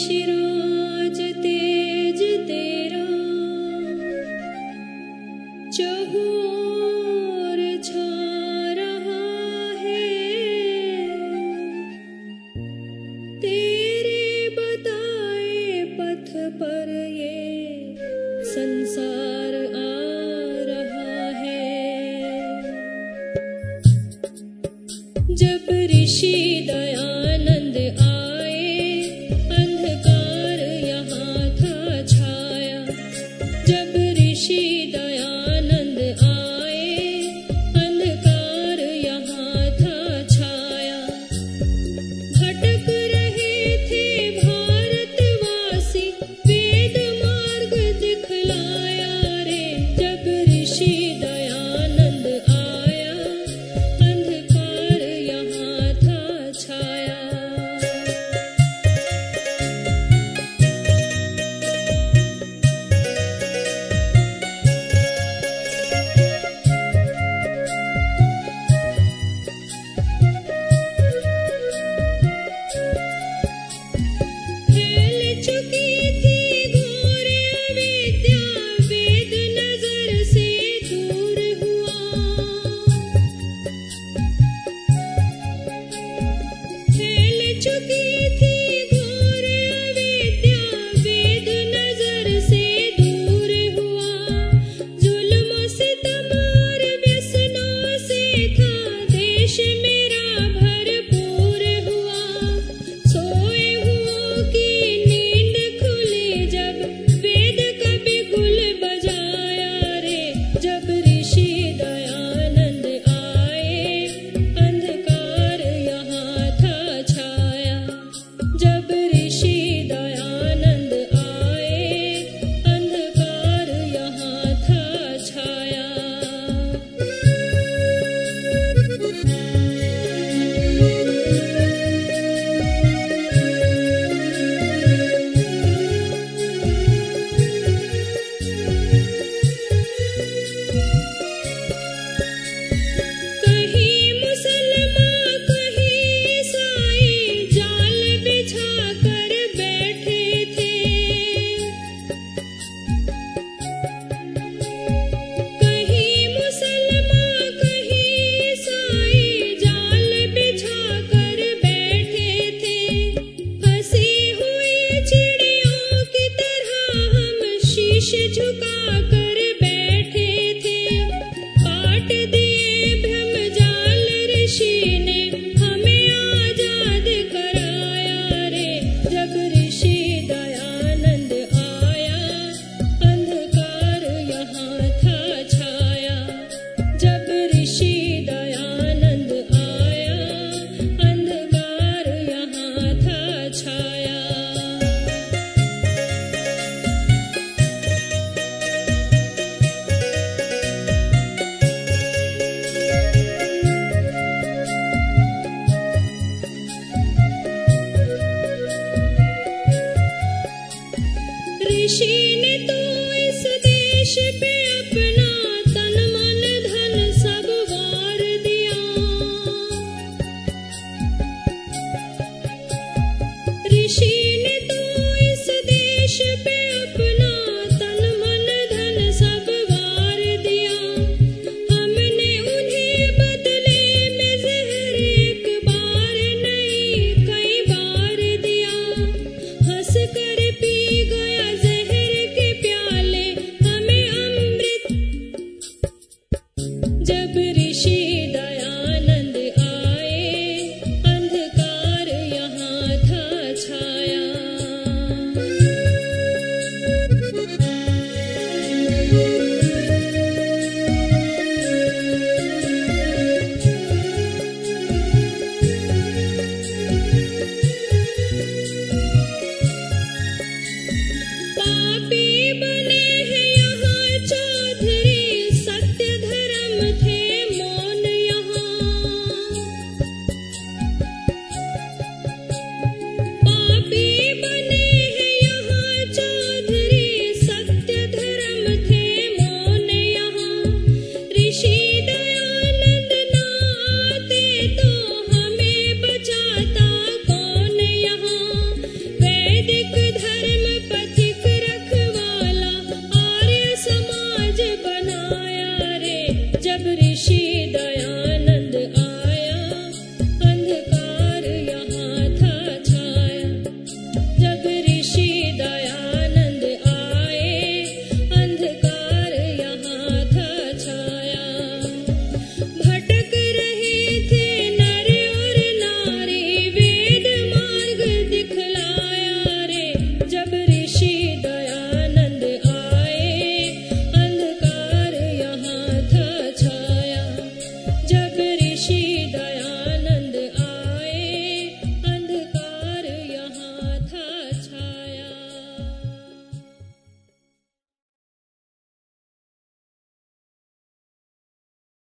शिराज तेज तेरा। चहु और छा रहा है। तेरे बताए पथ पर ये संसार आ रहा है। जब ऋषि शीन तो इस देश पे अपने